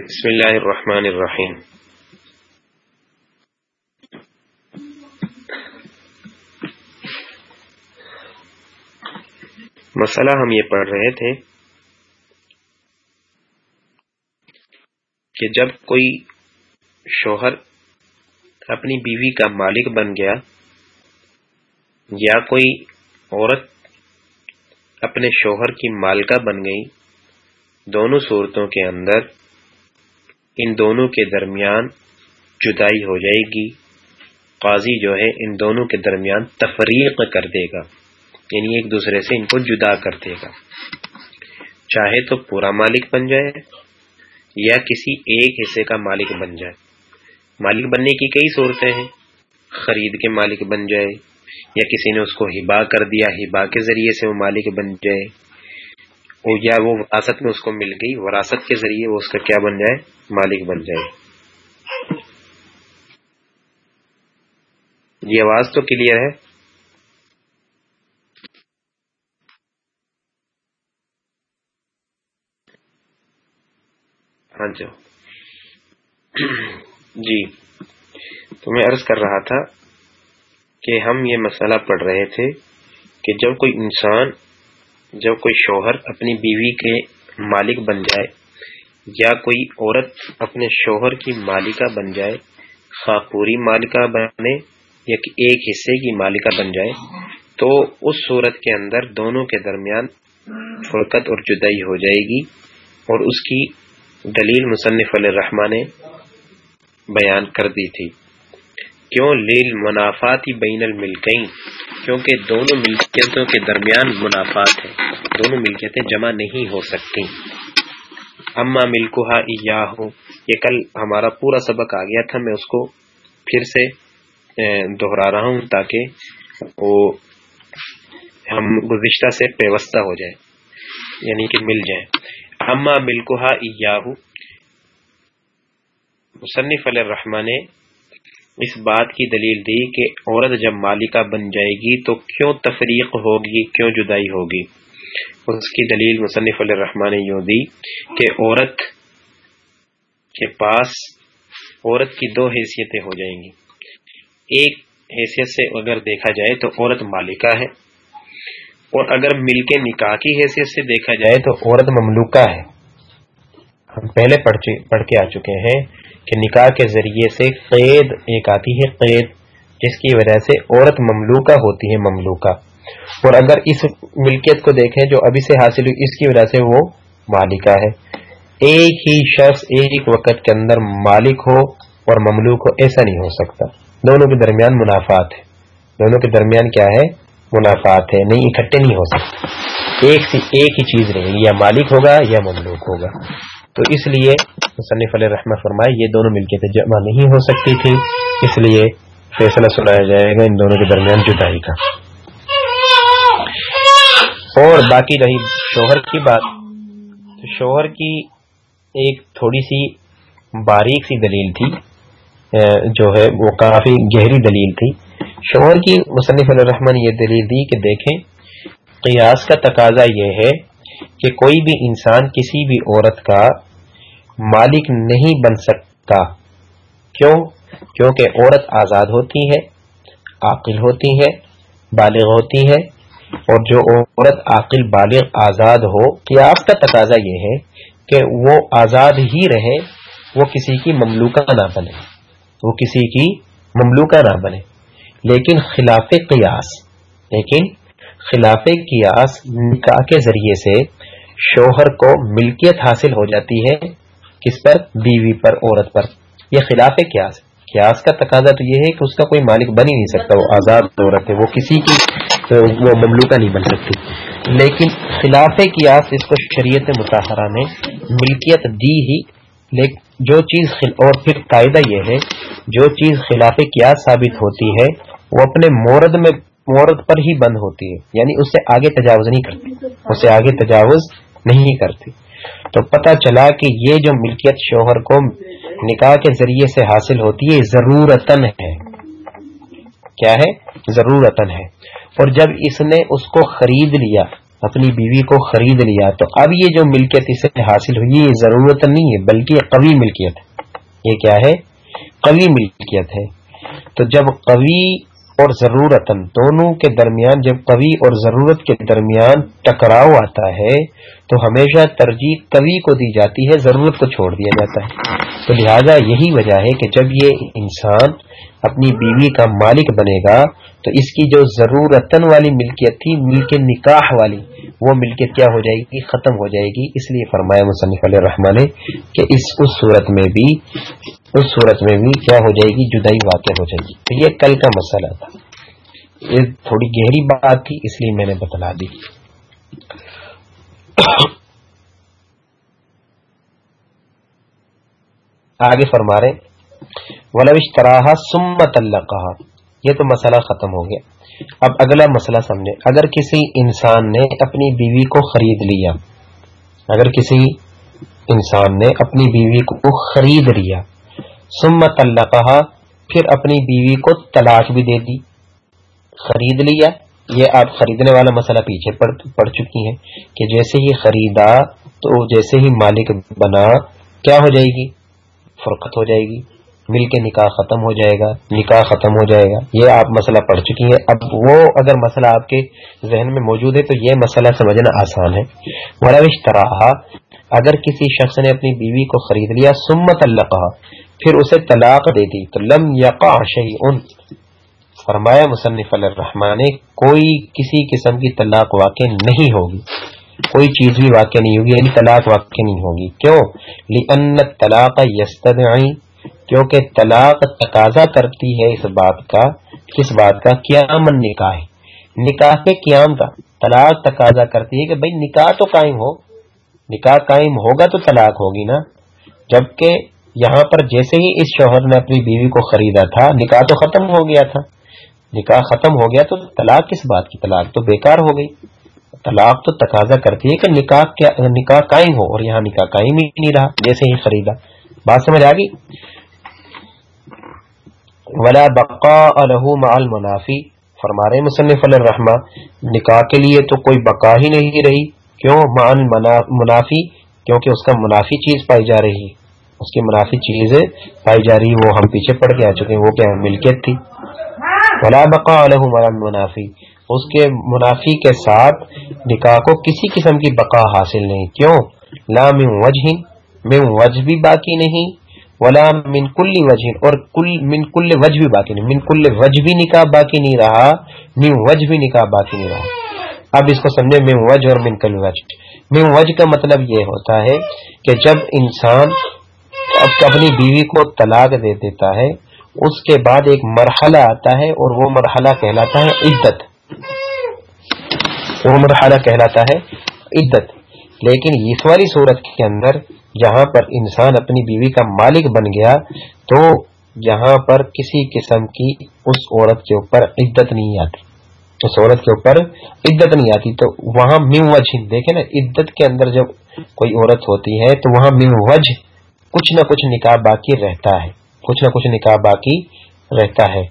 بسم اللہ الرحمن الرحیم مسئلہ ہم یہ پڑھ رہے تھے کہ جب کوئی شوہر اپنی بیوی کا مالک بن گیا یا کوئی عورت اپنے شوہر کی مالکہ بن گئی، دونوں صورتوں کے اندر ان دونوں کے درمیان جدائی ہو جائے گی۔ قاضی جو ہے ان دونوں کے درمیان تفریق کر دے گا یعنی ایک دوسرے سے ان کو جدا کر دے گا۔ چاہے تو پورا مالک بن جائے یا کسی ایک حصے کا مالک بن جائے۔ مالک بننے کی کئی صورتیں ہیں۔ خرید کے مالک بن جائے یا کسی نے اس کو ہبا کر دیا، ہبا کے ذریعے سے وہ مالک بن جائے۔ یا وہ وراثت میں اس کو مل گئی، وراثت کے ذریعے وہ اس کا کیا بن جائے؟ مالک بن جائے۔ یہ آواز تو کلیئر ہے۔ ہاں جی۔ جی۔ تو میں عرض کر رہا تھا کہ ہم یہ مسئلہ پڑھ رہے تھے کہ جب کوئی انسان جب کوئی شوہر اپنی بیوی کے مالک بن جائے یا کوئی عورت اپنے شوہر کی مالکہ بن جائے خواہ پوری مالکہ بنے یا ایک حصے کی مالکہ بن جائے، تو اس صورت کے اندر دونوں کے درمیان فرقت اور جدائی ہو جائے گی اور اس کی دلیل مصنف علیہ نے بیان کر دی تھی۔ کیوں لیل منافاتی بین الملکین؟ کیونکہ دونوں ملکیتوں کے درمیان منافات ہے دونوں ملکیتیں جمع نہیں ہو سکتی اما ملکوہا یا ہو یہ کل ہمارا پورا سبق آ گیا تھا، میں اس کو پھر سے دہرا رہا ہوں تاکہ وہ ہم گزشتہ سے پیوستہ ہو جائے یعنی کہ مل جائیں۔ اما ملکوہا مصنف علیہ الرحمن نے اس بات کی دلیل دی کہ عورت جب مالکہ بن جائے گی تو کیوں تفریق ہوگی، کیوں جدائی ہوگی؟ اس کی دلیل مصنف علیہ الرحمن نے یوں دی کہ عورت کے پاس عورت کی دو حیثیتیں ہو جائیں گی۔ ایک حیثیت سے اگر دیکھا جائے تو عورت مالکہ ہے، اور اگر مل کے نکاح کی حیثیت سے دیکھا جائے تو عورت مملوکہ ہے۔ ہم پہلے پڑھ کے آ چکے ہیں۔ کہ نکاح کے ذریعے سے قید ایک آتی ہے، قید، جس کی وجہ سے عورت مملوکہ ہوتی ہے، مملوکہ۔ اور اگر اس ملکیت کو دیکھیں جو ابھی سے حاصل ہوئی، اس کی وجہ سے وہ مالکہ ہے۔ ایک ہی شخص ایک وقت کے اندر مالک ہو اور مملوک ہو، ایسا نہیں ہو سکتا۔ دونوں کے درمیان منافعات ہے دونوں کے درمیان کیا ہے؟ منافعات ہے نہیں، اکٹھے نہیں ہو سکتے۔ ایک سے ایک ہی چیز رہے گی، یا مالک ہوگا یا مملوک ہوگا۔ تو اس لیے مصنف علیہ رحمہ فرمائے یہ دونوں مل کے جمع نہیں ہو سکتی تھی۔ اس لیے فیصلہ سنایا جائے گا ان دونوں کے درمیان جدائی کا۔ اور باقی رہی شوہر کی بات۔ تو شوہر کی ایک تھوڑی سی باریک سی دلیل تھی جو ہے وہ کافی گہری دلیل تھی۔ شوہر کی مصنف علیہ الرحمن یہ دلیل دی کہ دیکھیں، قیاس کا تقاضا یہ ہے کہ کوئی بھی انسان کسی بھی عورت کا مالک نہیں بن سکتا۔ کیوں؟ کیونکہ عورت آزاد ہوتی ہے، عاقل ہوتی ہے، بالغ ہوتی ہے۔ اور جو عورت عاقل، بالغ، آزاد ہو قیاس کا تقاضا یہ ہے کہ وہ آزاد ہی رہے، وہ کسی کی مملوکہ نہ بنے۔ وہ کسی کی مملوکہ نہ بنے۔ لیکن خلاف قیاس، لیکن خلاف قیاس نکاح کے ذریعے سے شوہر کو ملکیت حاصل ہو جاتی ہے، کس پر؟ بیوی پر، عورت پر۔ یہ خلاف قیاس قیاس کا تقاضا تو یہ ہے کہ اس کا کوئی مالک بن ہی نہیں سکتا، وہ آزاد عورت ہے، وہ کسی کی، وہ مملوکہ نہیں بن سکتی۔ لیکن خلاف قیاس اس کو شریعت متحرہ نے ملکیت دی ہی۔ لیکن جو چیز اور پھر قاعدہ یہ ہے، جو چیز خلاف قیاس ثابت ہوتی ہے، وہ اپنے مورد میں مورد پر ہی بند ہوتی ہے یعنی اس سے آگے تجاوز نہیں کرتی، اس سے آگے تجاوز نہیں کرتی۔ تو پتہ چلا کہ یہ جو ملکیت شوہر کو نکاح کے ذریعے سے حاصل ہوتی ہے ضرورتن ہے۔ کیا ہے؟ ضرورتن ہے۔ اور جب اس نے اس کو خرید لیا، اپنی بیوی کو خرید لیا، تو اب یہ جو ملکیت اسے حاصل ہوئی، یہ ضرورت نہیں ہے، بلکہ یہ قوی ملکیت ہے۔ یہ کیا ہے؟ قوی ملکیت ہے۔ تو جب قوی اور ضرورت دونوں کے درمیان جب قوی اور ضرورت کے درمیان ٹکراؤ آتا ہے، تو ہمیشہ ترجیح قوی کو دی جاتی ہے، ضرورت کو چھوڑ دیا جاتا ہے۔ تو لہذا یہی وجہ ہے کہ جب یہ انسان اپنی بیوی کا مالک بنے گا، تو اس کی جو ضرورتن والی ملکیت تھی، ملک نکاح والی، وہ ملکیت کیا ہو جائے گی؟ ختم ہو جائے گی۔ اس لیے فرمایا مصنف علیہ رحمان نے کہ اس اس صورت میں بھی، اس صورت میں بھی کیا ہو جائے گی؟ جدائی واقع ہو جائے گی۔ تو یہ کل کا مسئلہ تھا۔ یہ تھوڑی گہری بات تھی، اس لیے میں نے بتلا دی۔ آگے فرما رہے ولوش سمت اللہ کہا یہ تو مسئلہ ختم ہو گیا۔ اب اگلا مسئلہ سمجھے اگر کسی انسان نے اپنی بیوی کو خرید لیا، اگر کسی انسان نے اپنی بیوی کو خرید لیا سمت اللہ کہا پھر اپنی بیوی کو طلاق بھی دے دی۔ خرید لیا، یہ آپ خریدنے والا مسئلہ پیچھے پڑ چکی ہیں کہ جیسے ہی خریدا تو جیسے ہی مالک بنا، کیا ہو جائے گی؟ فرقت ہو جائے گی۔ مل کے نکاح ختم ہو جائے گا، نکاح ختم ہو جائے گا۔ یہ آپ مسئلہ پڑھ چکی ہیں۔ اب وہ اگر مسئلہ آپ کے ذہن میں موجود ہے تو یہ مسئلہ سمجھنا آسان ہے۔ مروش طرح اگر کسی شخص نے اپنی بیوی کو خرید لیا سمت اللہ کہا پھر اسے طلاق دے دی، تو لم یقا ان فرمایا مصنف الرحمان کوئی کسی قسم کی طلاق واقع نہیں ہوگی۔ کوئی چیز بھی واقع نہیں ہوگی یعنی طلاق واقع نہیں ہوگی۔ کیوں؟ لی طلاق یستدعی کیونکہ طلاق تقاضا کرتی ہے اس بات کا کس بات کا قیام نکاح نکاح کے قیام کا طلاق تقاضا کرتی ہے کہ بھائی نکاح تو قائم ہو۔ نکاح قائم ہوگا تو طلاق ہوگی نا۔ جبکہ یہاں پر جیسے ہی اس شوہر نے اپنی بیوی کو خریدا تھا، نکاح تو ختم ہو گیا تھا۔ نکاح ختم ہو گیا تو طلاق کس بات کی؟ طلاق تو بیکار ہو گئی۔ طلاق تو تقاضا کرتی ہے کہ نکاح نکاح قائم ہو اور یہاں نکاح قائم ہی نہیں رہا، جیسے ہی خریدا۔ بات سمجھ آ گئی؟ ولا بقا مع المنافی۔ فرما رہے مصنف الرحمہ نکاح کے لیے تو کوئی بقا ہی نہیں رہی۔ کیوں؟ مع منافی، کیونکہ اس کا منافی چیز پائی جا رہی۔ اس کی منافی چیز پائی جا رہی، وہ ہم پیچھے پڑ کے آ چکے ہیں، وہ کیا ملکیت تھی۔ ولا بقا مع المنافی۔ اس کے منافی کے ساتھ نکاح کو کسی قسم کی بقا حاصل نہیں۔ کیوں؟ لا من وجہ میں وجہ بھی باقی نہیں۔ ولا من کل وجہ، اور کل من کل وجہ بھی باقی نہیں، من کل وجہ بھی نکاح باقی نہیں رہا، من وجہ بھی نکاح باقی نہیں رہا۔ اب اس کو سمجھے من وجہ اور من کل وجہ۔ من وجہ کا مطلب یہ ہوتا ہے کہ جب انسان اپنی بیوی کو طلاق دے دیتا ہے، اس کے بعد ایک مرحلہ آتا ہے اور وہ مرحلہ کہلاتا ہے عدت۔ وہ مرحلہ کہلاتا ہے عدت۔ لیکن اس والی صورت کے اندر جہاں پر انسان اپنی بیوی کا مالک بن گیا، تو یہاں پر کسی قسم کی اس عورت کے اوپر عدت نہیں آتی۔ اس عورت کے اوپر عدت نہیں آتی، تو وہاں میم وجہ، دیکھیں نا، عدت کے اندر جب کوئی عورت ہوتی ہے، تو وہاں میم وجہ کچھ نہ کچھ نکاح باقی رہتا ہے۔ کچھ نہ کچھ نکاح باقی رہتا ہے۔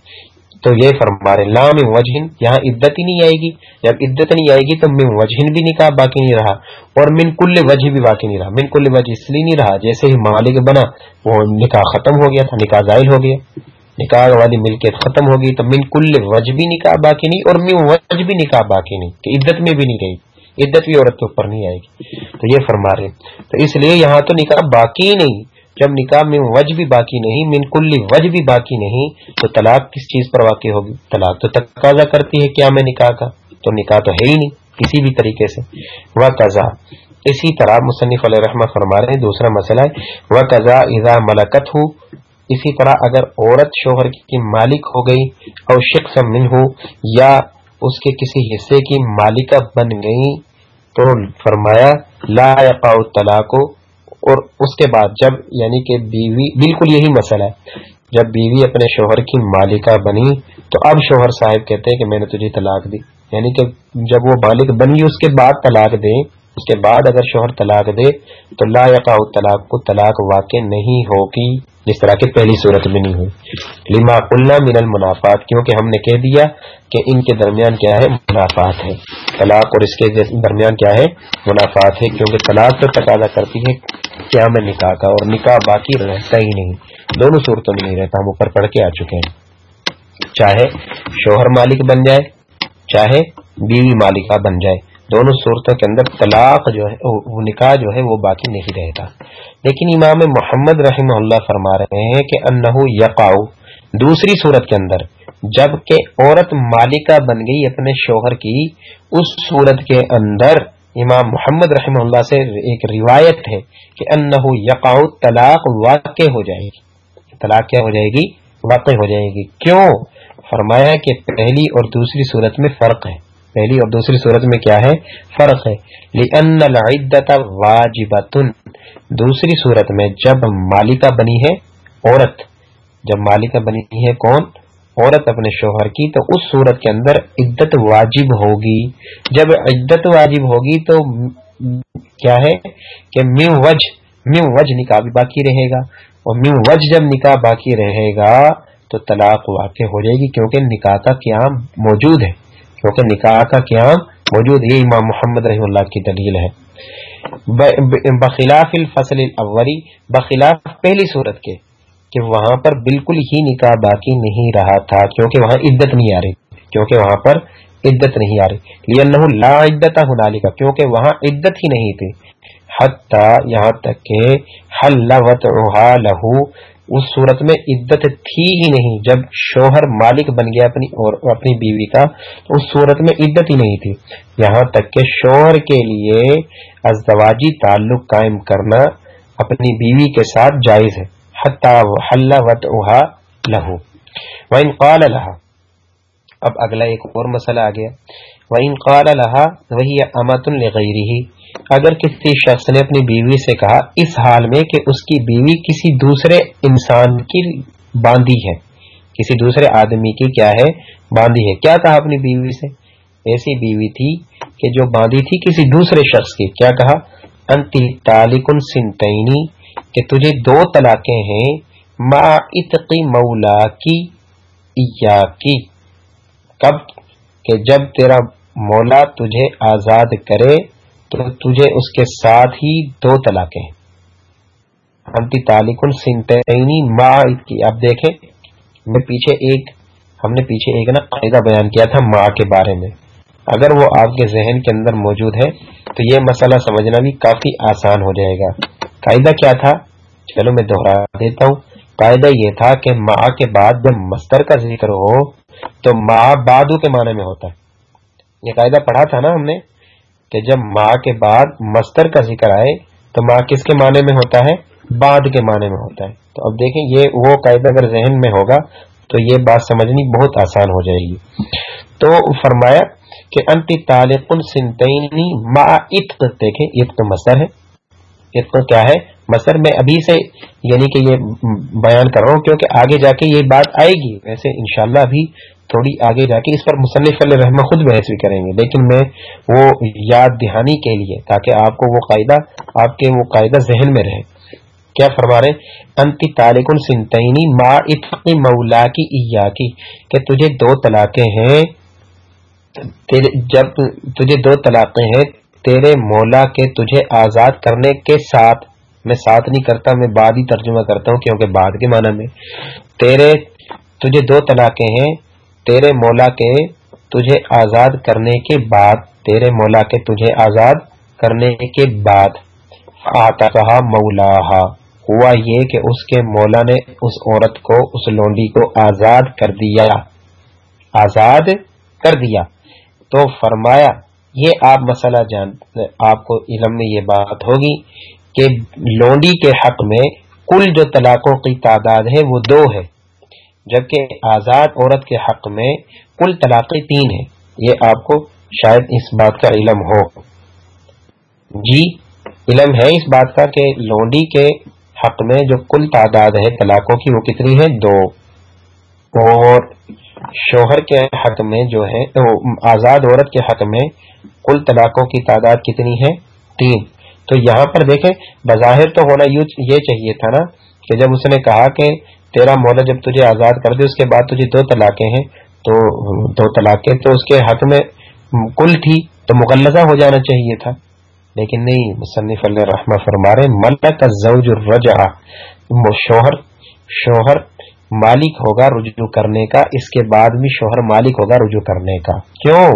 تو یہ فرما رہے لام وجہ یہاں عدت ہی نہیں آئے گی۔ جب عدت نہیں آئے گی تو من وجہ بھی نکاح باقی نہیں رہا، اور من کل وجہ بھی باقی نہیں رہا۔ من کل وجہ اس لیے نہیں رہا، جیسے ہی مالک بنا، وہ نکاح ختم ہو گیا تھا، نکاح ظاہر ہو گیا۔ نکاح والی ملکیت ختم ہوگی تو من کل وجہ بھی نکاح باقی نہیں، اور من وجہ بھی نکاح باقی نہیں، کہ عدت میں بھی نہیں رہی عدت بھی عورت کے اوپر نہیں آئے گی۔ تو یہ فرما رہے تو اس لیے یہاں تو نکاح باقی نہیں جب نکاح میں وج بھی باقی نہیں، من کل وج بھی باقی نہیں، تو طلاق کس چیز پر واقع ہوگی؟ طلاق تو تقاضا کرتی ہے کیا میں نکاح کا؟ تو نکاح تو ہے ہی نہیں، کسی بھی طریقے سے۔ وہ قزا اسی طرح مصنف علیہ رحمہ فرما رہے ہیں، دوسرا مسئلہ ہے۔ وہ قزا اذا ملکت ہو اسی طرح اگر عورت شوہر کی مالک ہو گئی اور شخص من ہو یا اس کے کسی حصے کی مالکہ بن گئی، تو فرمایا، لا يقع الطلاق اور اس کے بعد جب یعنی کہ بیوی بالکل یہی مسئلہ ہے، جب بیوی اپنے شوہر کی مالکہ بنی، تو اب شوہر صاحب کہتے ہیں کہ میں نے تجھے طلاق دی۔ یعنی کہ جب وہ مالک بنی، اس کے بعد طلاق دے اس کے بعد اگر شوہر طلاق دے تو لا یقا طلاق کو طلاق واقع نہیں ہوگی، جس طرح کی پہلی صورت میں نہیں ہوئی۔ لما قلنا من المنافات، کیونکہ ہم نے کہہ دیا کہ ان کے درمیان کیا ہے؟ منافات ہے۔ طلاق اور اس کے درمیان کیا ہے؟ منافات ہے، کیونکہ طلاق تو تقاضا کرتی ہے کیا میں نکاح کا، اور نکاح باقی رہتا ہی نہیں۔ دونوں صورتوں میں نہیں رہتا، ہم اوپر پڑھ کے آ چکے ہیں۔ چاہے شوہر مالک بن جائے، چاہے بیوی مالکہ بن جائے۔ دونوں صورتوں کے اندر طلاق جو ہے، وہ نکاح جو ہے، وہ باقی نہیں رہتا۔ لیکن امام محمد رحمہ اللہ فرما رہے ہیں کہ انہو یقاؤ دوسری صورت کے اندر، جبکہ عورت مالکہ بن گئی اپنے شوہر کی، اس صورت کے اندر امام محمد رحمہ اللہ سے ایک روایت ہے کہ انہو یقاؤ طلاق واقع ہو جائے گی۔ طلاق کیا ہو جائے گی؟ واقع ہو جائے گی۔ کیوں؟ فرمایا کہ پہلی اور دوسری صورت میں فرق ہے۔ پہلی اور دوسری صورت میں کیا ہے؟ فرق ہے۔ دوسری صورت میں جب مالکہ بنی ہے، عورت۔ جب مالکہ بنی ہے کون؟ عورت اپنے شوہر کی۔ تو اس صورت کے اندر عدت واجب ہوگی۔ جب عدت واجب ہوگی تو کیا ہے؟ کہ میو وج میو وج نکاح بھی باقی رہے گا۔ اور میو وج جب نکاح باقی رہے گا تو طلاق واقع ہو جائے گی، کیونکہ نکاح کا قیام موجود ہے۔ کیونکہ نکاح کا قیام موجود یہ امام محمد رحم اللہ کی دلیل ہے۔ بخلاف الفصل الاولی، بخلاف پہلی صورت کے، کہ وہاں پر بالکل ہی نکاح باقی نہیں رہا تھا، کیونکہ وہاں عدت نہیں آ رہی، کیونکہ وہاں پر عدت نہیں آ رہی۔ یہ لا عدت ہنالی کا کیونکہ وہاں عدت ہی نہیں تھی۔ حتی یہاں تک کہ حل لہو اس صورت میں عدت تھی ہی نہیں۔ جب شوہر مالک بن گیا اپنی اور اپنی بیوی کا اس صورت میں عدت ہی نہیں تھی۔ یہاں تک کہ شوہر کے لیے ازدواجی تعلق قائم کرنا اپنی بیوی کے ساتھ جائز ہے۔ لہو وَإِن اب اگلا ایک اور مسئلہ آ گیا۔ وَإِن قَالَ لَهَا وَهِيَ أَمَةٌ لِغَيْرِهِ۔ اگر کسی شخص نے اپنی بیوی سے کہا، اس حال میں کہ اس کی بیوی کسی دوسرے انسان کی باندھی ہے۔ کسی دوسرے آدمی کی کیا ہے؟ باندھی ہے۔ کیا کہا اپنی بیوی سے؟ ایسی بیوی تھی کہ جو باندھی تھی کسی دوسرے شخص کی۔ کیا کہا؟ انتی تالکن سنتینی کہ تجھے دو طلاقیں ہیں۔ ما اتقی مولا کی کی کب؟ کہ جب تیرا مولا تجھے آزاد کرے تو تجھے اس کے ساتھ ہی دو طلاقیں انتی تالکن سنتینی ما کی۔ اب دیکھیں میں پیچھے ایک، ہم نے پیچھے ایک نا قاعدہ بیان کیا تھا ماں کے بارے میں۔ اگر وہ آپ کے ذہن کے اندر موجود ہے تو یہ مسئلہ سمجھنا بھی کافی آسان ہو جائے گا۔ قاعدہ کیا تھا؟ چلو میں دوہرا دیتا ہوں۔ قاعدہ یہ تھا کہ ماں کے بعد جب مستر کا ذکر ہو تو ماں بادو کے معنی میں ہوتا ہے۔ یہ قاعدہ پڑھا تھا نا ہم نے کہ جب ماں کے بعد مستر کا ذکر آئے تو ماں کس کے معنی میں ہوتا ہے؟ بعد کے معنی میں ہوتا ہے۔ تو اب دیکھیں، یہ وہ قاعدہ اگر ذہن میں ہوگا تو یہ بات سمجھنی بہت آسان ہو جائے گی۔ تو فرمایا کہ انتی تعلق سنتینی ما اتق۔ دیکھیں، اتق مصر ہے۔ اتق کیا ہے؟ مصر میں ابھی سے یعنی کہ یہ بیان کر رہا ہوں کیونکہ آگے جا کے یہ بات آئے گی۔ ویسے انشاءاللہ ابھی تھوڑی آگے جا کے اس پر مصنف علیہ رحمہ خود بحث بھی کریں گے، لیکن میں وہ یاد دہانی کے لیے تاکہ آپ کو وہ قاعدہ، آپ کے وہ قاعدہ ذہن میں رہے۔ کیا فرما رہے انتی تالکن سنتینی ما اتقی مولا کی ایا کی کہ تجھے دو طلاقیں ہیں جب تجھے دو طلاقیں ہیں، تیرے مولا کے تجھے آزاد کرنے کے ساتھ، میں ساتھ نہیں کرتا، میں بعد ہی ترجمہ کرتا ہوں، کیونکہ بعد کے معنی میں۔ تیرے تجھے دو طلاقیں ہیں تیرے مولا کے تجھے آزاد کرنے کے بعد، تیرے مولا کے تجھے آزاد کرنے کے بعد آتا مولا ہوا یہ کہ اس کے مولا نے اس عورت کو، اس لونڈی کو آزاد کر دیا۔ آزاد کر دیا۔ تو فرمایا، یہ آپ مسئلہ جان، آپ کو علم میں یہ بات ہوگی کہ لونڈی کے حق میں کل جو طلاقوں کی تعداد ہے، وہ دو ہے۔ جبکہ آزاد عورت کے حق میں کل طلاقیں تین ہیں۔ یہ آپ کو شاید اس بات کا علم ہو۔ جی علم ہے اس بات کا کہ لونڈی کے حق میں جو کل تعداد ہے طلاقوں کی وہ کتنی ہے؟ دو۔ اور شوہر کے حق میں جو ہے آزاد عورت کے حق میں کل طلاقوں کی تعداد کتنی ہے؟ تین۔ تو یہاں پر دیکھیں، بظاہر تو ہونا یہ چاہیے تھا نا کہ جب اس نے کہا کہ تیرا مولا جب تجھے آزاد کر دے، اس کے بعد تجھے دو طلاقیں ہیں، تو دو طلاقیں، تو اس کے حق میں کل تھی تو مغلزہ ہو جانا چاہیے تھا۔ لیکن نہیں، مصنف اللہ رحمہ فرما رہے ملک زوج الرجع شوہر شوہر مالک ہوگا رجوع کرنے کا، اس کے بعد بھی شوہر مالک ہوگا رجوع کرنے کا۔ کیوں؟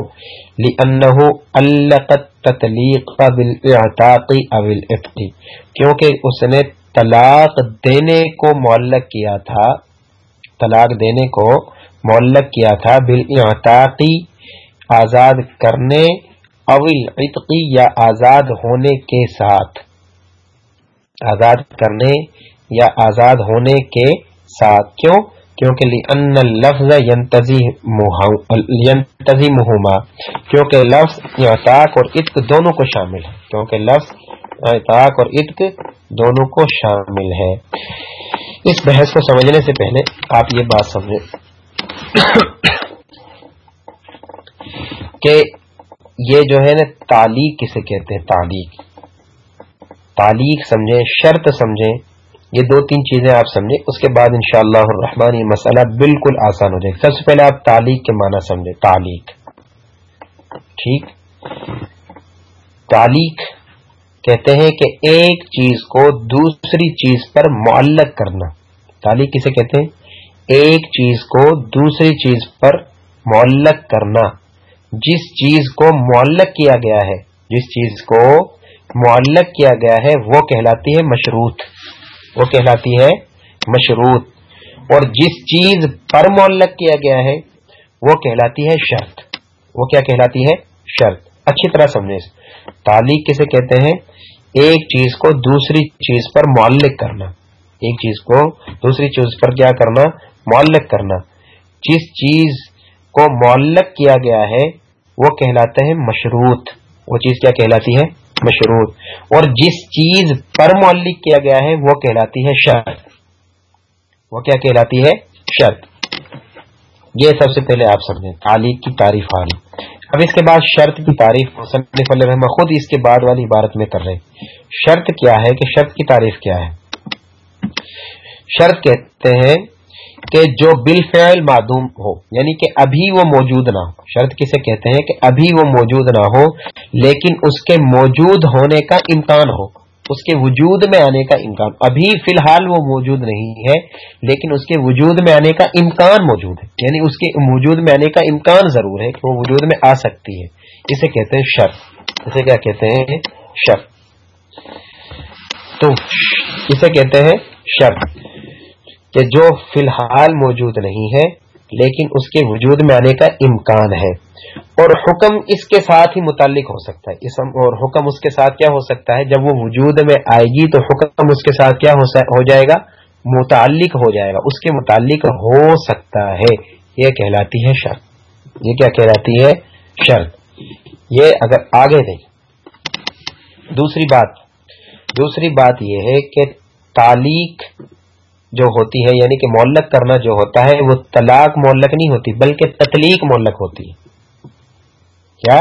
لأنه علقت تطلیق بالاعتاق او الاتق کیونکہ اس نے طلاق دینے کو معلق کیا تھا، طلاق دینے کو معلق کیا تھا بالاعتاق آزاد کرنے اول عتقی یا آزاد ہونے کے ساتھ۔ آزاد کرنے یا آزاد ہونے کے ساتھ۔ کیوں؟ کیونکہ ان لفظ ینتظی مہما کیونکہ لفظ اعتاق اور عتق دونوں کو شامل ہے کیونکہ لفظ اعتاق اور عتق دونوں کو شامل ہے۔ اس بحث کو سمجھنے سے پہلے آپ یہ بات سمجھیں کہ یہ جو ہے نا تعلیق کسے کہتے ہیں؟ تعلیق۔ تعلیق سمجھیں، شرط سمجھیں۔ یہ دو تین چیزیں آپ سمجھیں، اس کے بعد انشاءاللہ الرحمن یہ مسئلہ بالکل آسان ہو جائے گا۔ سب سے پہلے آپ تعلیق کے معنی سمجھیں۔ تعلیق۔ ٹھیک؟ تعلیق کہتے ہیں کہ ایک چیز کو دوسری چیز پر معلق کرنا۔ تعلیق کسے کہتے ہیں؟ ایک چیز کو دوسری چیز پر معلق کرنا۔ جس چیز کو معلق کیا گیا ہے، جس چیز کو معلق کیا گیا ہے، وہ کہلاتی ہے مشروط۔ وہ کہلاتی ہے مشروط۔ اور جس چیز پر معلق کیا گیا ہے، وہ کہلاتی ہے شرط۔ وہ کیا کہلاتی ہے؟ شرط۔ اچھی طرح سمجھے تعلیق کسے کہتے ہیں؟ ایک چیز کو دوسری چیز پر معلق کرنا۔ ایک چیز کو دوسری چیز پر کیا کرنا؟ معلق کرنا۔ جس چیز کو معلق کیا گیا ہے، وہ کہلاتا ہے مشروط۔ وہ چیز کیا کہلاتی ہے؟ مشروط۔ اور جس چیز پر معلق کیا گیا ہے، وہ کہلاتی ہے شرط۔ وہ کیا کہلاتی ہے؟ شرط۔ یہ سب سے پہلے آپ سمجھیں۔ تعلیق کی تعریف آ رہی اب اس کے بعد شرط کی تعریف رحمہ خود اس کے بعد والی عبارت میں کر رہے شرط کیا ہے کہ شرط کی تعریف کیا ہے؟ شرط کہتے ہیں کہ جو بالفعل معدوم ہو یعنی کہ ابھی وہ موجود نہ ہو۔ شرط کسے کہتے ہیں کہ ابھی وہ موجود نہ ہو، لیکن اس کے موجود ہونے کا امکان ہو۔ اس کے وجود میں آنے کا امکان ابھی فی الحال وہ موجود نہیں ہے، لیکن اس کے وجود میں آنے کا امکان موجود ہے۔ یعنی اس کے وجود میں آنے کا امکان ضرور ہے کہ وہ وجود میں آ سکتی ہے۔ اسے کہتے ہیں شرط اسے کیا کہتے ہیں؟ شرط تو اسے کہتے ہیں شرط کہ جو فی الحال موجود نہیں ہے لیکن اس کے وجود میں آنے کا امکان ہے۔ اور حکم اس کے ساتھ ہی متعلق ہو سکتا ہے۔ اسم اور حکم اس کے ساتھ کیا ہو سکتا ہے؟ جب وہ وجود میں آئے گی تو حکم اس کے ساتھ کیا ہو جائے گا؟ متعلق ہو جائے گا۔ اس کے متعلق ہو سکتا ہے۔ یہ کہلاتی ہے شرط۔ یہ کیا کہلاتی ہے؟ شرط۔ یہ اگر آگے نہیں دوسری بات۔ دوسری بات یہ ہے کہ تعلیق جو ہوتی ہے یعنی کہ معلق کرنا جو ہوتا ہے، وہ طلاق معلق نہیں ہوتی، بلکہ تطلیق معلق ہوتی کیا؟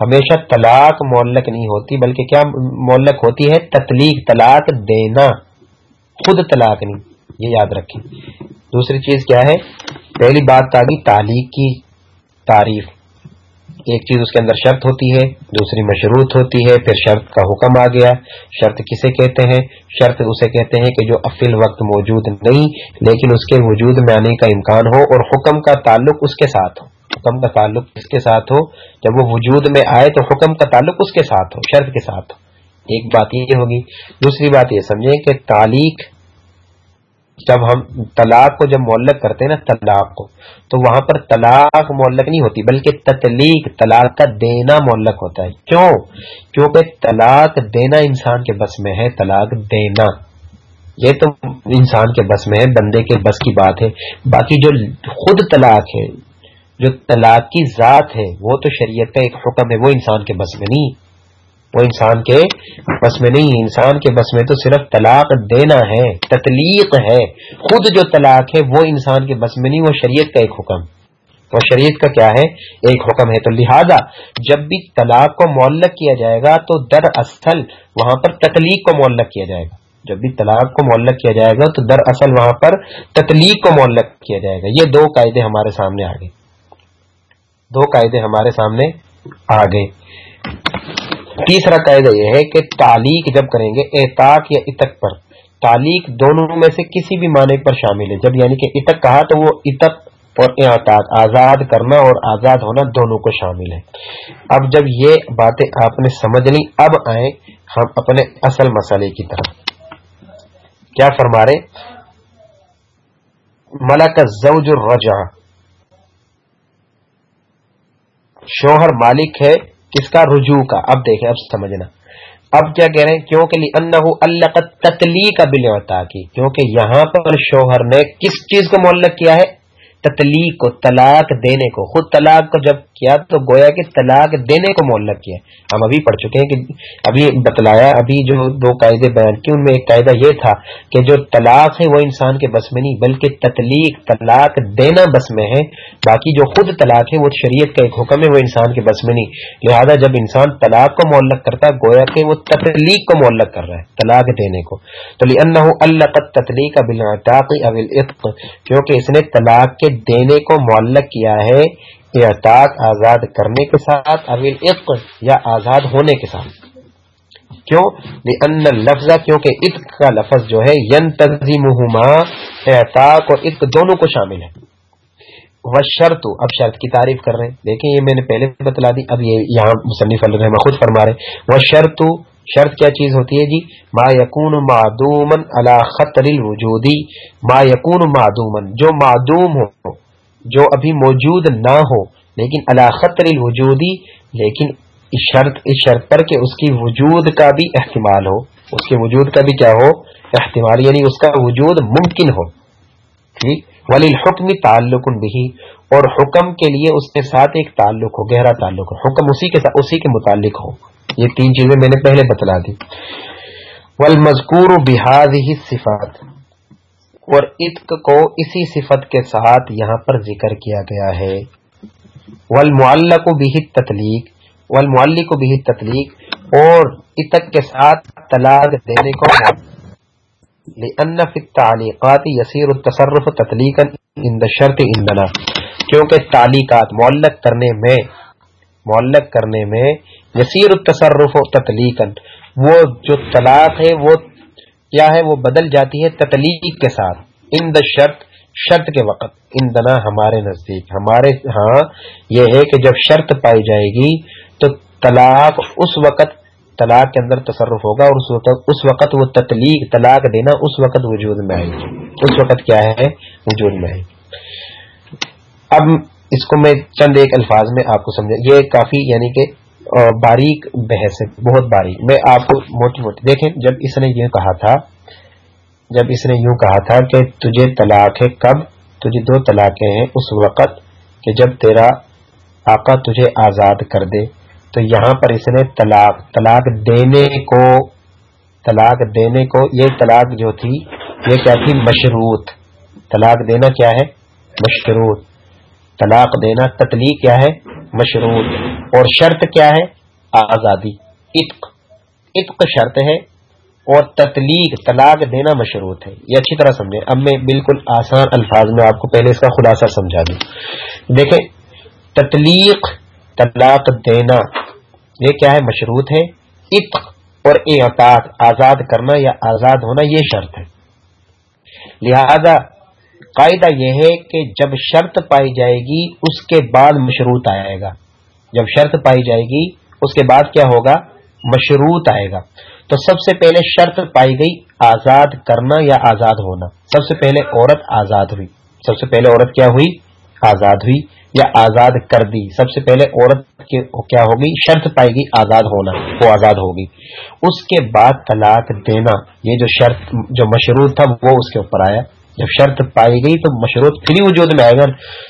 ہمیشہ طلاق معلق نہیں ہوتی، بلکہ کیا معلق ہوتی ہے؟ تطلیق، طلاق دینا۔ خود طلاق نہیں، یہ یاد رکھیں۔ دوسری چیز کیا ہے؟ پہلی بات آ گئی، تعلیق کی تعریف۔ ایک چیز اس کے اندر شرط ہوتی ہے، دوسری مشروط ہوتی ہے، پھر شرط کا حکم آ گیا۔ شرط کسے کہتے ہیں؟ شرط اسے کہتے ہیں کہ جو افل وقت موجود نہیں، لیکن اس کے وجود میں آنے کا امکان ہو اور حکم کا تعلق اس کے ساتھ ہو۔ حکم کا تعلق اس کے ساتھ ہو۔ جب وہ وجود میں آئے تو حکم کا تعلق اس کے ساتھ ہو، شرط کے ساتھ ہو۔ ایک بات یہ ہوگی، دوسری بات یہ سمجھیں کہ تعلیق جب ہم طلاق کو جب معلق کرتے ہیں نا، طلاق کو، تو وہاں پر طلاق معلق نہیں ہوتی، بلکہ تطلیق، طلاق کا دینا معلق ہوتا ہے۔ کیوں؟ کیونکہ طلاق دینا انسان کے بس میں ہے، طلاق دینا۔ یہ تو انسان کے بس میں ہے، بندے کے بس کی بات ہے۔ باقی جو خود طلاق ہے، جو طلاق کی ذات ہے، وہ تو شریعت کا ایک حکم ہے، وہ انسان کے بس میں نہیں۔ وہ انسان کے بس میں نہیں انسان کے بس میں تو صرف طلاق دینا ہے، تطلیق ہے۔ خود جو طلاق ہے، وہ انسان کے بس میں نہیں، وہ شریعت کا ایک حکم۔ وہ شریعت کا کیا ہے؟ ایک حکم ہے۔ تو لہذا جب بھی طلاق کو معلق کیا جائے گا تو در اصل وہاں پر تطلیق کو معلق کیا جائے گا۔ جب بھی طلاق کو معلق کیا جائے گا تو در اصل وہاں پر تطلیق کو معلق کیا جائے گا۔ یہ دو قاعدے ہمارے سامنے آ گئے دو قاعدے ہمارے سامنے آ گئے تیسرا قاعدہ یہ ہے کہ تعلیق جب کریں گے، اعتاق یا اتک پر، تعلیق دونوں میں سے کسی بھی معنی پر شامل ہے۔ جب یعنی کہ اتک کہا تو وہ اتک اور اعتاق، آزاد کرنا اور آزاد ہونا دونوں کو شامل ہے۔ اب جب یہ باتیں آپ نے سمجھ لی اب آئیں ہم اپنے اصل مسئلے کی طرف۔ کیا فرما رہے؟ ملک زوج الرجع۔ شوہر مالک ہے۔ کس کا رجوع کا؟ اب دیکھیں، اب سمجھنا۔ اب کیا کہہ رہے ہیں؟ کیونکہ انہو اللہ کا تتلی کا بل کی کیونکہ یہاں پر شوہر نے کس چیز کو معلق کیا ہے؟ تطلیق کو، طلاق دینے کو۔ خود طلاق کو جب کیا تو گویا کہ طلاق دینے کو معلق کیا۔ ہم ابھی پڑھ چکے ہیں کہ ابھی بتلایا، ابھی جو دو قاعدے بیان کی ان میں ایک قاعدہ یہ تھا کہ جو طلاق ہے وہ انسان کے بس میں نہیں، بلکہ تطلیق، طلاق دینا بس میں ہے۔ باقی جو خود طلاق ہے وہ شریعت کا ایک حکم ہے، وہ انسان کے بس میں نہیں۔ لہذا جب انسان طلاق کو معلق کرتا، گویا کہ وہ تطلیق کو معلق کر رہا ہے، طلاق دینے کو۔ تو اللہ تطلیق ابل ابل کیونکہ اس نے طلاق کے دینے کو معلق کیا ہے اعتاق آزاد کرنے کے ساتھ ابل عطق یا آزاد ہونے کے ساتھ۔ کیوں؟ لأن لفظ کیونکہ عطق کا لفظ جو ہے ین تنظیم اعتاق اور عطق دونوں کو شامل ہے۔ وہ شرط اب شرط کی تعریف کر رہے ہیں۔ دیکھیں، یہ میں نے پہلے بتلا دی، اب یہ یہاں مصنف الرحمہ خود فرما رہے وہ شرط شرط کیا چیز ہوتی ہے جی؟ ما یقون معدومن اللہ خطر الوجودی ما یقون معدومن جو معدوم ہو، جو ابھی موجود نہ ہو، لیکن اللہ خطر الوجودی لیکن اس شرط اس شرط پر کہ اس کی وجود کا بھی احتمال ہو۔ اس کے وجود کا بھی کیا ہو؟ احتمال یعنی اس کا وجود ممکن ہو۔ ٹھیک؟ ولی الحکم تعلق بھی اور حکم کے لیے اس کے ساتھ ایک تعلق ہو، گہرا تعلق ہو، حکم اسی کے ساتھ اسی کے متعلق ہو۔ یہ تین چیزیں میں نے پہلے بتلا دی۔ ول مذکور بحاد ہی صفات۔ اور عطق کو اسی صفت کے ساتھ یہاں پر ذکر کیا گیا ہے۔ ول معلّ بھی تطلیق ول معلی کو بھی تطلیق اور عطق کے ساتھ طلاق دینے کو تعلیقات یسیر التصرف تطلیقا ان شرط اندنا کیونکہ تعلیقات معلق کرنے میں معلق کرنے میں، یسیر التصرف و تطلیقن وہ جو طلاق ہے، وہ کیا ہے، وہ بدل جاتی ہے تطلیق کے ساتھ۔ ان دا شرط شرط کے وقت۔ ان دنا ہمارے نزدیک۔ ہمارے ہاں یہ ہے کہ جب شرط پائی جائے گی، تو طلاق اس وقت، طلاق کے اندر تصرف ہوگا اور اس وقت اس وقت وہ تطلیق، طلاق دینا اس وقت وجود میں آئے گی۔ اس وقت کیا ہے؟ وجود میں آئے گی۔ اب اس کو میں چند ایک الفاظ میں آپ کو سمجھا یہ کافی یعنی کہ باریک بحث ہے، بہت باریک۔ میں آپ کو موٹی موٹی دیکھیں، جب اس نے یہ کہا تھا، جب اس نے یوں کہا تھا کہ تجھے طلاق ہے کب؟ تجھے دو طلاقیں ہیں اس وقت کہ جب تیرا آقا تجھے آزاد کر دے۔ تو یہاں پر اس نے طلاق طلاق دینے کو، طلاق دینے کو، یہ طلاق جو تھی، یہ کیا تھی؟ مشروط۔ طلاق دینا کیا ہے؟ مشروط۔ طلاق دینا تطلیق کیا ہے؟ مشروط. اور شرط کیا ہے؟ آزادی. عطق عطق شرط ہے اور تطلیق طلاق دینا مشروط ہے. یہ اچھی طرح سمجھے اب میں بالکل آسان الفاظ میں آپ کو پہلے اس کا خلاصہ سمجھا دوں. دیکھیں تطلیق طلاق دینا، یہ کیا ہے؟ مشروط ہے. عطق اور اعتاد آزاد کرنا یا آزاد ہونا یہ شرط ہے. لہذا قاعدہ یہ ہے کہ جب شرط پائی جائے گی، اس کے بعد مشروط آئے گا۔ جب شرط پائی جائے گی، اس کے بعد کیا ہوگا؟ مشروط آئے گا۔ تو سب سے پہلے شرط پائی گئی، آزاد کرنا یا آزاد ہونا۔ سب سے پہلے عورت آزاد ہوئی۔ سب سے پہلے عورت کیا ہوئی؟ آزاد ہوئی یا آزاد کر دی۔ سب سے پہلے عورت کیا ہوگی؟ شرط پائے گی آزاد ہونا۔ وہ آزاد ہوگی۔ اس کے بعد طلاق دینا۔ یہ جو شرط، جو مشروط تھا، وہ اس کے اوپر آیا۔ جب شرط پائی گئی تو مشروط پھر وجود میں آئے گا۔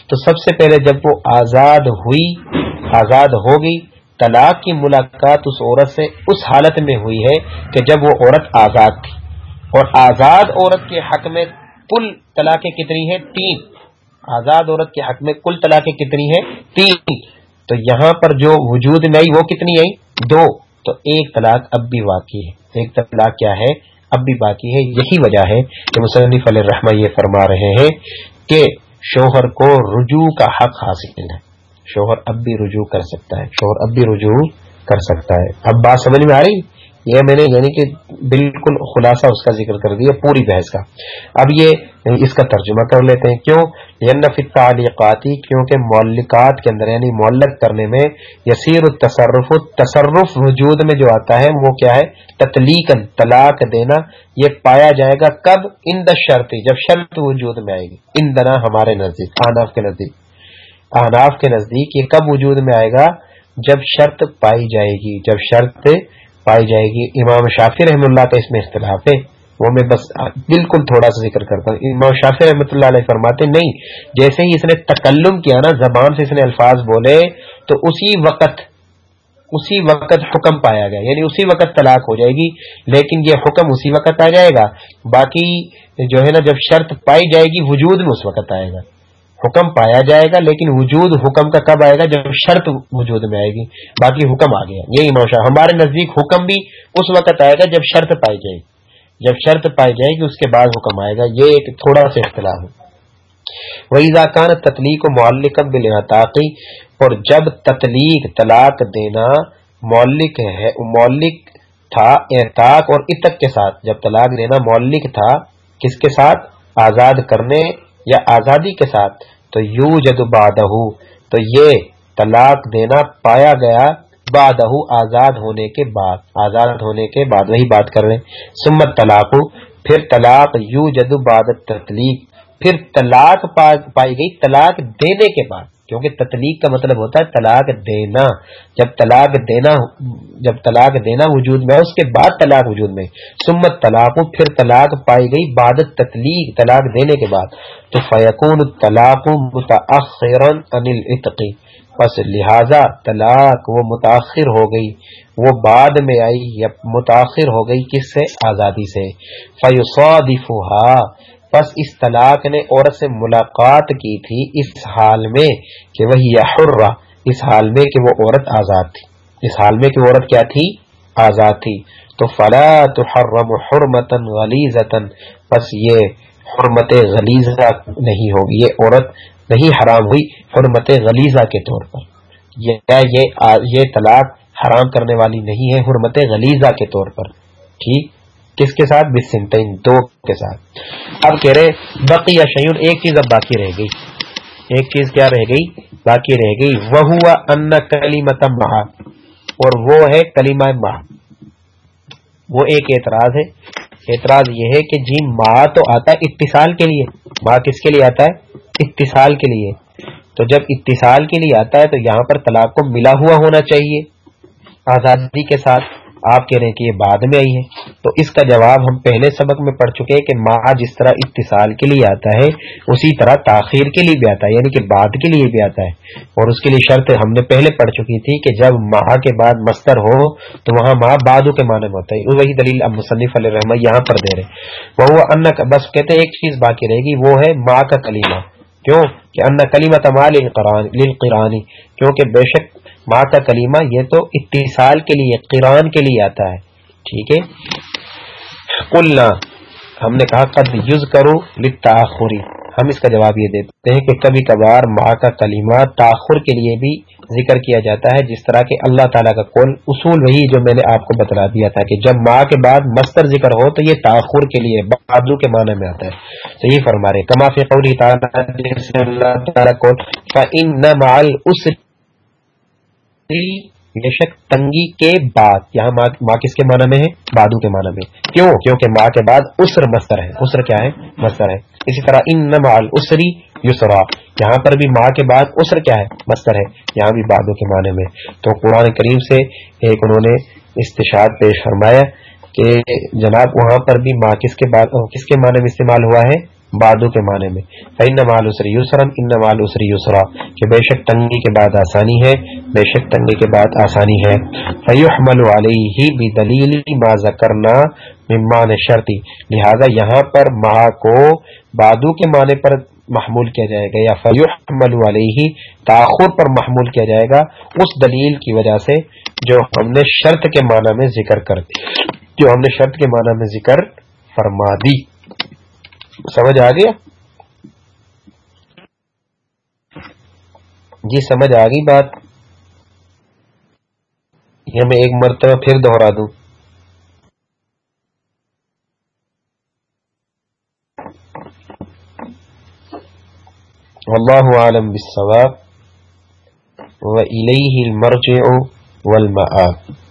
تو سب سے پہلے جب وہ آزاد ہوئی، آزاد ہوگی طلاق کی ملاقات اس عورت سے اس حالت میں ہوئی ہے کہ جب وہ عورت آزاد تھی۔ اور آزاد عورت کے حق میں کل طلاقیں کتنی ہیں؟ تین۔ آزاد عورت کے حق میں کل طلاقیں کتنی ہیں؟ تین۔ تو یہاں پر جو وجود میں آئی وہ کتنی آئی؟ دو۔ تو ایک طلاق اب بھی واقعی ہے۔ ایک طلاق کیا ہے؟ اب بھی باقی ہے۔ یہی وجہ ہے کہ مصنف علیہ رحمہ یہ فرما رہے ہیں کہ شوہر کو رجوع کا حق حاصل ہے۔ شوہر اب بھی رجوع کر سکتا ہے۔ شوہر اب بھی رجوع کر سکتا ہے۔ اب بات سمجھ میں آ رہی؟ یہ میں نے یعنی کہ بالکل خلاصہ اس کا ذکر کر دیا، پوری بحث کا۔ اب یہ اس کا ترجمہ کر لیتے ہیں۔ کیوں؟ یعنی تعلیقاتی کیونکہ مولکات کے اندر یعنی معلق کرنے میں یسیر التصرف، تصرف وجود میں جو آتا ہے، وہ کیا ہے؟ تطلیق طلاق دینا، یہ پایا جائے گا کب؟ ان د شرط، جب شرط وجود میں آئے گی۔ ان دنا ہمارے نزدیک احناف کے نزدیک۔ احناف کے نزدیک یہ کب وجود میں آئے گا؟ جب شرط پائی جائے گی۔ جب شرط پائی جائے گی۔ امام شافی رحم اللہ کا اس میں اختلاف ہے۔ وہ میں بس بالکل تھوڑا سا ذکر کرتا ہوں۔ امام شافی رحمۃ اللہ علیہ فرماتے نہیں، جیسے ہی اس نے تکلم کیا نا، زبان سے اس نے الفاظ بولے، تو اسی وقت اسی وقت حکم پایا گیا۔ یعنی اسی وقت طلاق ہو جائے گی، لیکن یہ حکم اسی وقت آ جائے گا۔ باقی جو ہے نا، جب شرط پائی جائے گی، وجود میں اس وقت آئے گا۔ حکم پایا جائے گا، لیکن وجود حکم کا کب آئے گا؟ جب شرط وجود میں آئے گی۔ باقی حکم آ گیا یہی موشا ہمارے نزدیک حکم بھی اس وقت آئے گا جب شرط پائی جائے۔ گی جب شرط پائی جائے گی، اس کے بعد حکم آئے گا۔ یہ ایک تھوڑا سا اختلاف ہے۔ وہی زاکان تتلیق و مولک بلحطاقی اور جب تتلیق طلاق دینا مولک ہے مولک تھا احتاق اور اتق کے ساتھ، جب طلاق دینا مولک تھا، کس کے ساتھ؟ آزاد کرنے یا آزادی کے ساتھ، تو یو جد بادہ تو یہ طلاق دینا پایا گیا بادہ آزاد ہونے کے بعد، آزاد ہونے کے بعد، وہی بات کر رہے سمت طلاق پھر طلاق یو جد باد تطلیق، پھر طلاق پائی گئی طلاق دینے کے بعد۔ کیونکہ تطلیق کا مطلب ہوتا ہے طلاق دینا۔ جب طلاق دینا جب طلاق دینا وجود میں اس کے بعد طلاق وجود میں۔ سمت طلاق پھر طلاق پائی گئی، بعد تطلیق، طلاق دینے کے بعد۔ تو فیقون طلاق متاثر بس لہذا طلاق وہ متاثر ہو گئی، وہ بعد میں آئی، یا متاثر ہو گئی کس سے؟ آزادی سے۔ فیوسا بس اس طلاق نے عورت سے ملاقات کی تھی اس حال میں کہ وہی حرہ، اس حال میں کہ وہ عورت آزاد تھی۔ اس حال میں کہ عورت کیا تھی؟ آزاد تھی۔ تو فلا تحرم حرمتن غلیظتن بس یہ حرمت غلیظہ نہیں ہوگی، یہ عورت نہیں حرام ہوئی حرمت غلیظہ کے طور پر۔ یہ یہ طلاق حرام کرنے والی نہیں ہے حرمت غلیظہ کے طور پر۔ ٹھیک؟ کس کے ساتھ؟ بسنتین، دو کے ساتھ۔ اب کہہ رہے بقی یا شیون ایک چیز اب باقی رہ گئی۔ ایک چیز کیا رہ گئی؟ باقی رہ گئی۔ وہ ہوا ان کلیمت مہا۔ اور وہ ہے کلیمہ ماہ وہ ایک اعتراض ہے۔ اعتراض یہ ہے کہ جی ماں تو آتا ہے اتصال کے لیے۔ ماں کس کے لیے آتا ہے؟ اتصال کے لیے۔ تو جب اتصال کے لیے آتا ہے تو یہاں پر طلاق کو ملا ہوا ہونا چاہیے۔ آزادی کے ساتھ۔ آپ کہہ رہے ہیں کہ یہ بعد میں آئی ہے۔ تو اس کا جواب ہم پہلے سبق میں پڑھ چکے ہیں کہ ماں جس طرح اتصال کے لیے آتا ہے، اسی طرح تاخیر کے لیے بھی آتا ہے یعنی کہ بعد کے لیے بھی آتا ہے۔ اور اس کے لیے شرط ہم نے پہلے پڑھ چکی تھی کہ جب ماہ کے بعد مستر ہو، تو وہاں ماں بادو کے معنی میں ہوتا ہے۔ وہی دلیل اب مصنف علیہ رحمٰ یہاں پر دے رہے وہ ان بس کہتے ایک چیز باقی رہے گی، وہ ہے ماں کا کلیمہ۔ کیوں؟ کہ ان کلیمہ تمال قرآنی کیونکہ بے شک ماں کا کلیمہ، یہ تو اتصال کے لیے، قرآن کے لیے آتا ہے۔ ٹھیک ہے؟ کلنا ہم نے کہا، قد یوز کرو لتاخری ہم اس کا جواب یہ دیتے ہیں کہ کبھی کبھار ماں کا کلیمہ تاخر کے لیے بھی ذکر کیا جاتا ہے، جس طرح کہ اللہ تعالیٰ کا کول اصول وہی جو میں نے آپ کو بتلا دیا تھا کہ جب ماں کے بعد مستر ذکر ہو تو یہ تاخر کے لیے، بادو کے معنی میں آتا ہے۔ تو یہ فرما رہے کما قوری اللہ تعالیٰ کو بے شک تنگی کے بعد، یہاں ماں کس کے معنی میں ہے؟ بادو کے معنی میں۔ کیوں؟ کیونکہ ماں کے بعد اسر مستر ہے۔ اسر کیا ہے؟ مستر ہے۔ اسی طرح ان نمال اسری یسرا۔ یہاں پر بھی ماں کے بعد اسر کیا ہے؟ مستر ہے۔ یہاں بھی بادو کے معنی میں۔ تو قرآن کریم سے ایک انہوں نے استشاد پیش فرمایا کہ جناب، وہاں پر بھی ماں کس کے بعد، کس کے معنی میں استعمال ہوا ہے؟ بادو کے معنی میں۔ ان نمال اسری یسرم ان نمال اسری یسرا کہ بے شک تنگی کے بعد آسانی ہے، بے شک تنگی کے بعد آسانی ہے۔ فیحمل علیہ بھی دلیل ما ذکرنا ممان شرطی لہذا یہاں پر ماں کو بادو کے معنی پر محمول کیا جائے گا، یا فیحمل علیہ تاخر پر محمول کیا جائے گا، اس دلیل کی وجہ سے جو ہم نے شرط کے معنی میں ذکر کر دی۔ جو ہم نے شرط کے معنی میں ذکر فرما دی۔ سمجھ آ گیا؟ جی سمجھ آ گئی بات۔ یہ میں ایک مرتبہ پھر دوہرا دوں۔ واللہ عالم بالصواب و المرجع والمآب۔